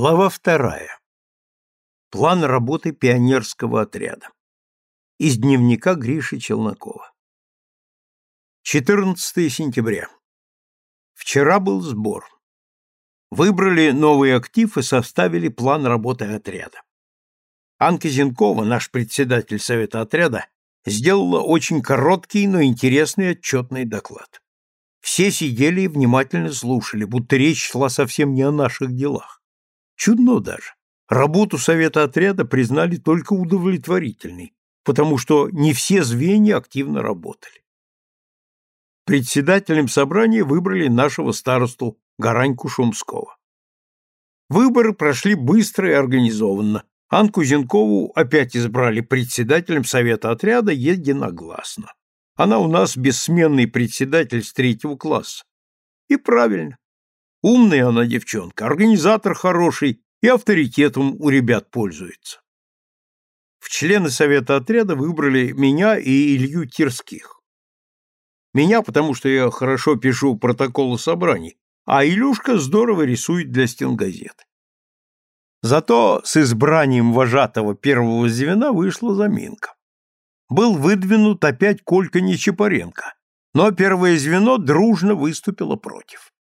Глава вторая. План работы пионерского отряда. Из дневника Гриши Челнокова. 14 сентября. Вчера был сбор. Выбрали новый актив и составили план работы отряда. Анка Зинкова, наш председатель совета отряда, сделала очень короткий, но интересный отчетный доклад. Все сидели и внимательно слушали, будто речь шла совсем не о наших делах. Чудно даже. Работу совета отряда признали только удовлетворительной, потому что не все звенья активно работали. Председателем собрания выбрали нашего старосту Гараньку Шумского. Выборы прошли быстро и организованно. Анку Зенкову опять избрали председателем совета отряда единогласно. Она у нас бессменный председатель с третьего класса. И правильно. Умная она девчонка, организатор хороший и авторитетом у ребят пользуется. В члены совета отряда выбрали меня и Илью Тирских. Меня, потому что я хорошо пишу протоколы собраний, а Илюшка здорово рисует для стенгазет. Зато с избранием вожатого первого звена вышла заминка. Был выдвинут опять Колька Нечапаренко, но первое звено дружно выступило против.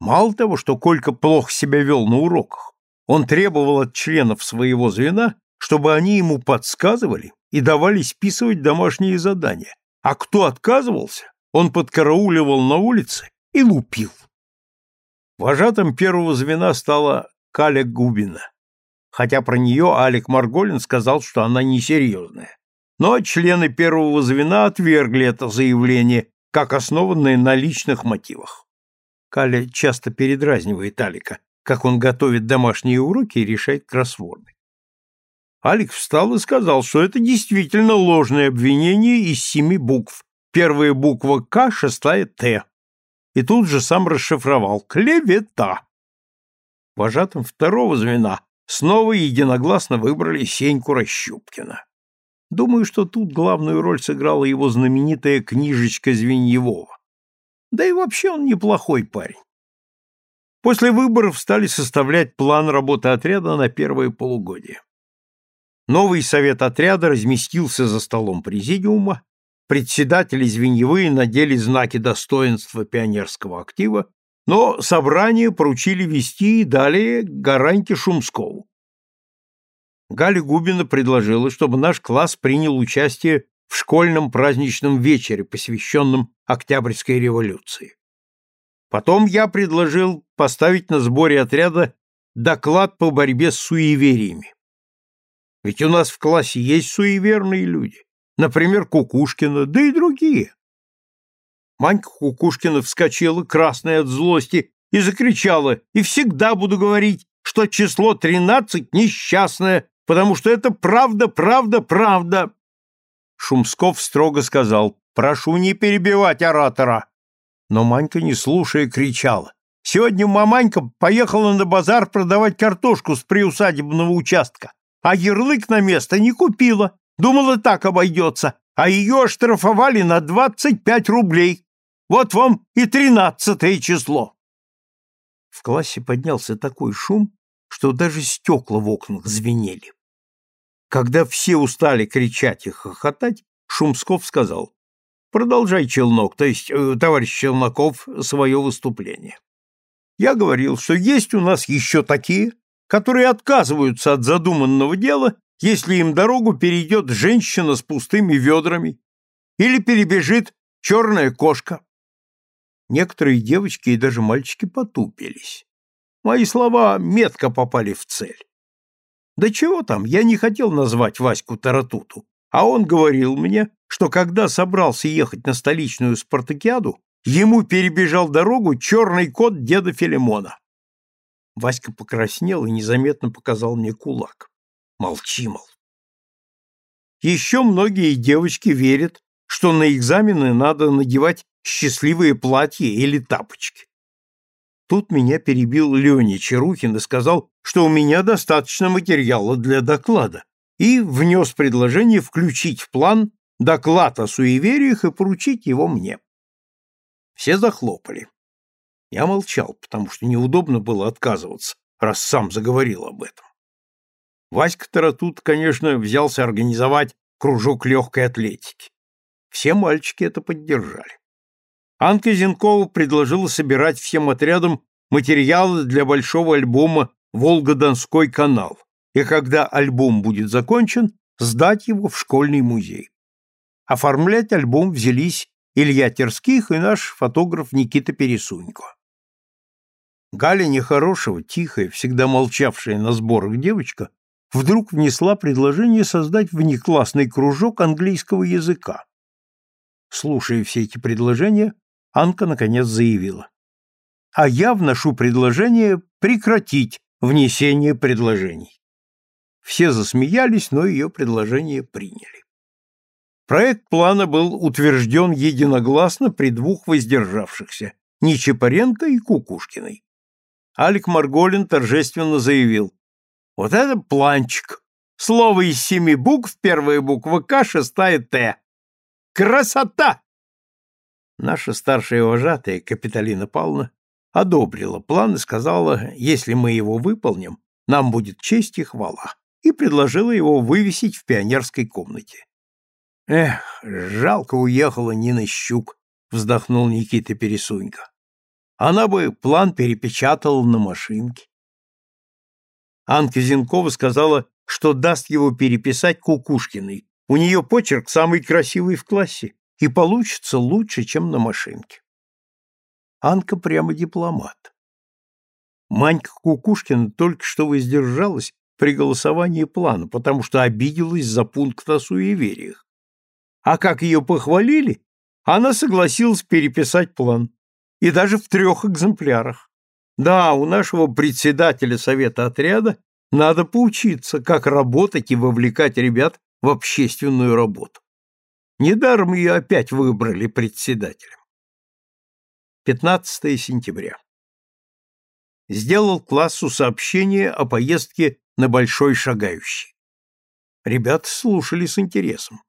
Мало того, что Колька плохо себя вел на уроках, он требовал от членов своего звена, чтобы они ему подсказывали и давали списывать домашние задания, а кто отказывался, он подкарауливал на улице и лупил. Вожатым первого звена стала Каля Губина, хотя про нее Алик Марголин сказал, что она несерьезная. Но члены первого звена отвергли это заявление как основанное на личных мотивах. Каля часто передразнивает Алика, как он готовит домашние уроки и решает кроссворды. Алик встал и сказал, что это действительно ложное обвинение из семи букв. Первая буква «К», шестая «Т». И тут же сам расшифровал «Клевета». Вожатым второго звена снова единогласно выбрали Сеньку Рощупкина. Думаю, что тут главную роль сыграла его знаменитая книжечка Звеньевого. Да и вообще он неплохой парень. После выборов стали составлять план работы отряда на первое полугодие. Новый совет отряда разместился за столом президиума, председатели звеньевые надели знаки достоинства пионерского актива, но собрание поручили вести и далее Гараньке Шумскову. Галя Губина предложила, чтобы наш класс принял участие в школьном праздничном вечере, посвященном Октябрьской революции. Потом я предложил поставить на сборе отряда доклад по борьбе с суевериями. Ведь у нас в классе есть суеверные люди, например, Кукушкина, да и другие. Манька Кукушкина вскочила, красная от злости, и закричала, и всегда буду говорить, что число тринадцать несчастное, потому что это правда, правда, правда. Шумсков строго сказал, прошу не перебивать оратора. Но Манька, не слушая, кричала. Сегодня маманька поехала на базар продавать картошку с приусадебного участка, а ярлык на место не купила. Думала, так обойдется, а ее оштрафовали на двадцать пять рублей. Вот вам и тринадцатое число. В классе поднялся такой шум, что даже стекла в окнах звенели. Когда все устали кричать и хохотать, Шумсков сказал, «Продолжай, Челнок, то есть э, товарищ Челноков, свое выступление. Я говорил, что есть у нас еще такие, которые отказываются от задуманного дела, если им дорогу перейдет женщина с пустыми ведрами или перебежит черная кошка. Некоторые девочки и даже мальчики потупились. Мои слова метко попали в цель. Да чего там, я не хотел назвать Ваську Таратуту, а он говорил мне, что когда собрался ехать на столичную спартакиаду, ему перебежал дорогу черный кот деда Филимона. Васька покраснел и незаметно показал мне кулак. Молчи, мол. Еще многие девочки верят, что на экзамены надо надевать счастливые платья или тапочки. Тут меня перебил Леня Чарухин и сказал, что у меня достаточно материала для доклада, и внес предложение включить в план доклад о суевериях и поручить его мне. Все захлопали. Я молчал, потому что неудобно было отказываться, раз сам заговорил об этом. Васька Таратут, конечно, взялся организовать кружок легкой атлетики. Все мальчики это поддержали. Анка Зенкова предложила собирать всем отрядам материалы для большого альбома «Волго-Донской канал», и когда альбом будет закончен, сдать его в школьный музей. Оформлять альбом взялись Илья Терских и наш фотограф Никита Пересунько. Галя нехорошего, тихая, всегда молчавшая на сборах девочка, вдруг внесла предложение создать внеклассный кружок английского языка. Слушая все эти предложения, Анка наконец заявила. «А я вношу предложение прекратить внесение предложений». Все засмеялись, но ее предложение приняли. Проект плана был утвержден единогласно при двух воздержавшихся – Нечапаренко и Кукушкиной. Алик Марголин торжественно заявил. «Вот это планчик! Слово из семи букв, первая буква К, шестая Т. Красота!» Наша старшая вожатая, Капиталина Павловна, одобрила план и сказала, если мы его выполним, нам будет честь и хвала, и предложила его вывесить в пионерской комнате. «Эх, жалко уехала Нина Щук», — вздохнул Никита Пересунько. «Она бы план перепечатала на машинке». Анка Зенкова сказала, что даст его переписать Кукушкиной. У нее почерк самый красивый в классе и получится лучше, чем на машинке. Анка прямо дипломат. Манька Кукушкина только что воздержалась при голосовании плана, потому что обиделась за пункт о суевериях. А как ее похвалили, она согласилась переписать план. И даже в трех экземплярах. Да, у нашего председателя совета отряда надо поучиться, как работать и вовлекать ребят в общественную работу. Недаром ее опять выбрали председателем. 15 сентября. Сделал классу сообщение о поездке на Большой Шагающий. Ребята слушали с интересом.